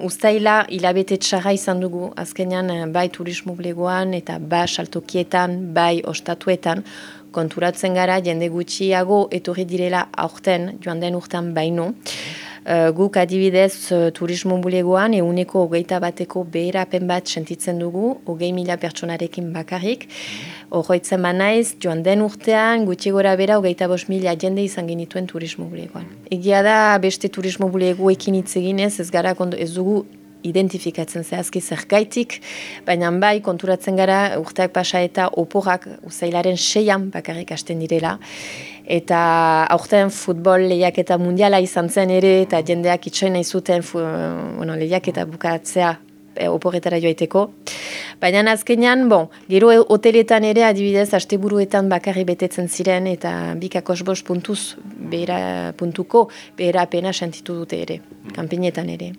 Uztaila hilabete txarra izan dugu, azkenean eh, bai turismo bulegoan eta bai saltokietan, bai ostatuetan, konturatzen gara jende gutxiago etorri direla aurten, joan den urtean baino. Uh, guk adibidez uh, turismo bulegoan eguneko hogeita bateko beherapen bat sentitzen dugu, hogei mila pertsonarekin bakarrik. Horroitzen ba naiz, joan den urtean, gutxi gora bera hogeita bos mila jende izan genituen turismo bulegoan. Egia da beste turismo bulegoekin hitz eginez, ez gara ez dugu identifikatzen zehazki zergaitik, baina bai konturatzen gara urteak pasa eta oporak uzailaren seian bakarrik hasten direla. Eta aurten futbol lehiak eta mundiala izan zen ere, eta jendeak itxoen nahi zuten bueno, lehiak eta bukatzea e, oporretara joaiteko. Baina azkenean, bon, gero hoteletan ere adibidez, asteburuetan bakarri betetzen ziren, eta bikakos bost puntuz, behera puntuko, behera apena sentitu dute ere, kampinetan ere.